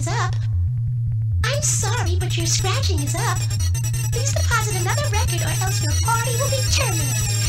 is up. I'm sorry, but your scratching is up. Please deposit another record or else your party will be terminated.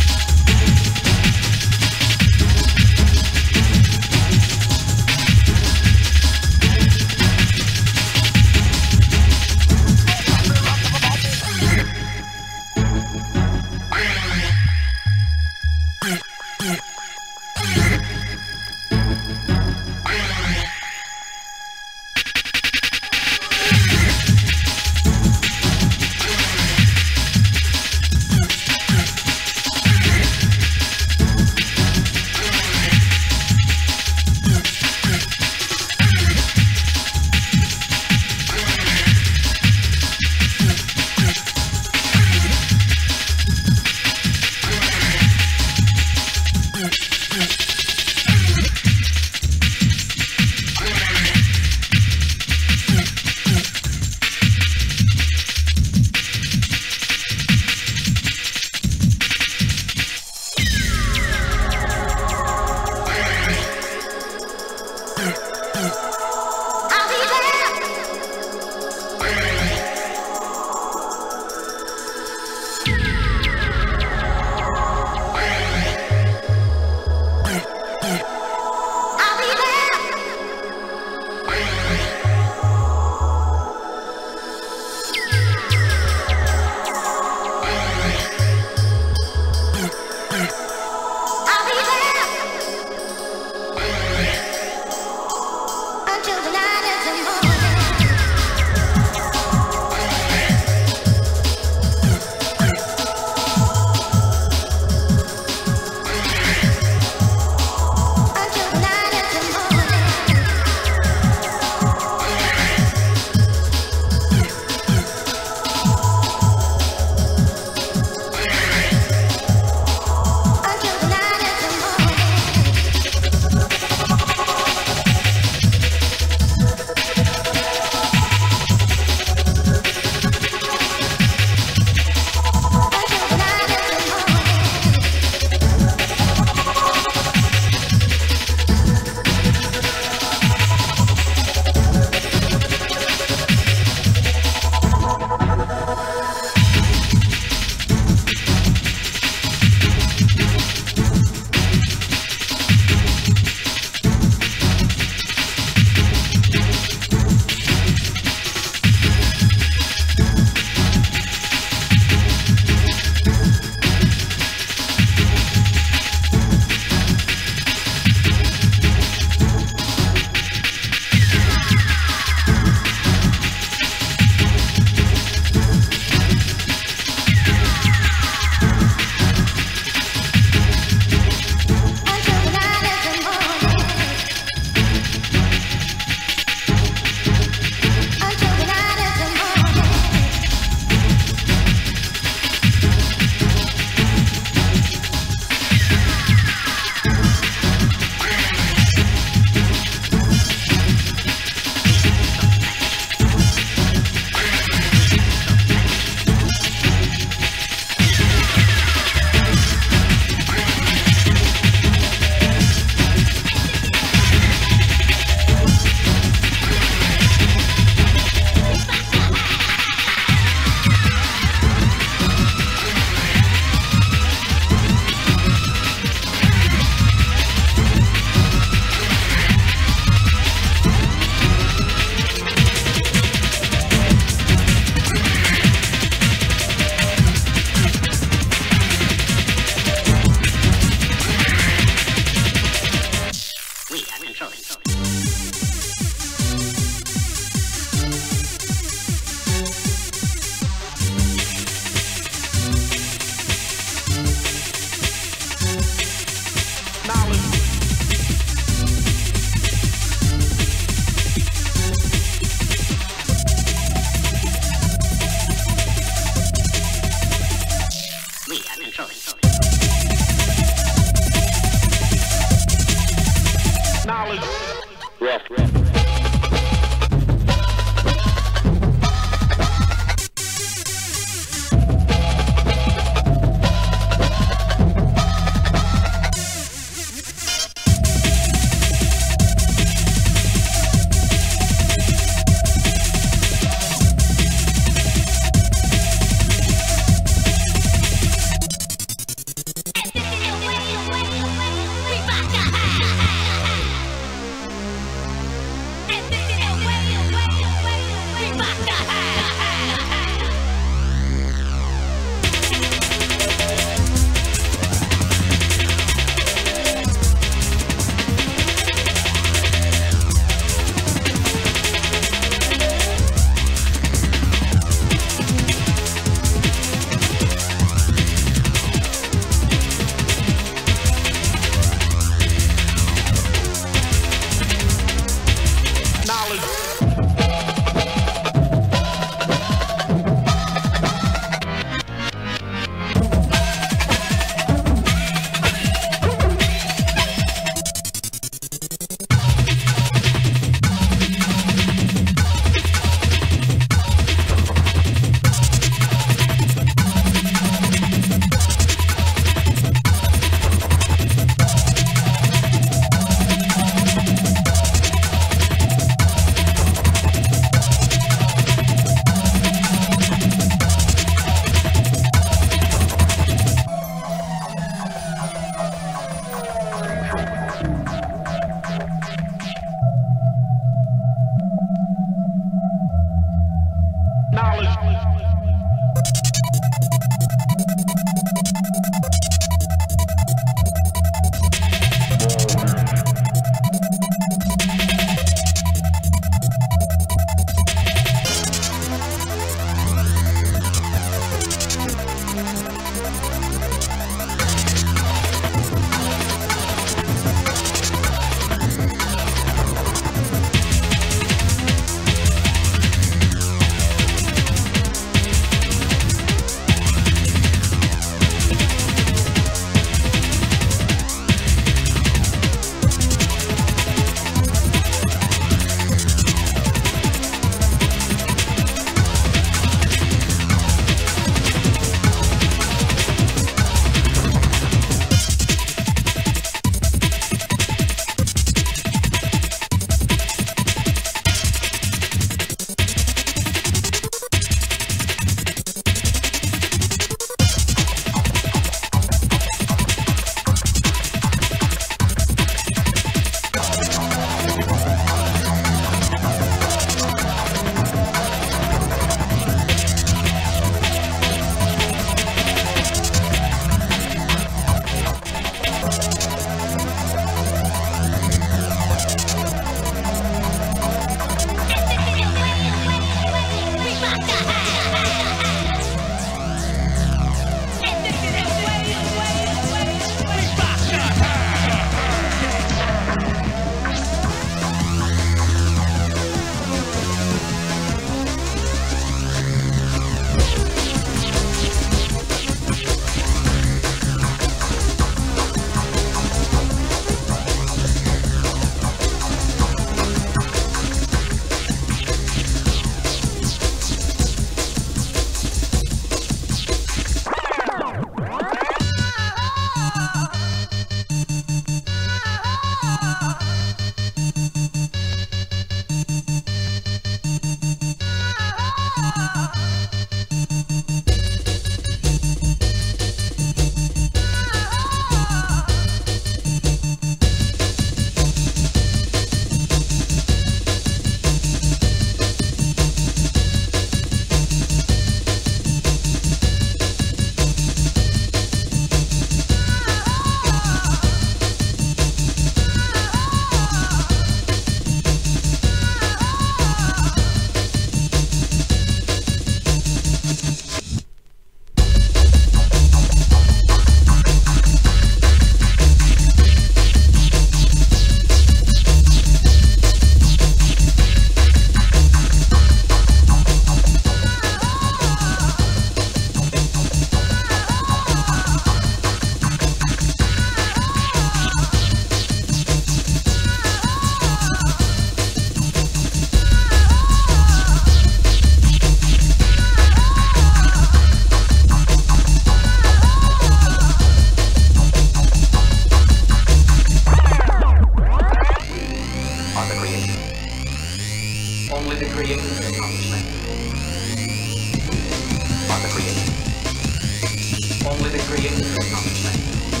好明白。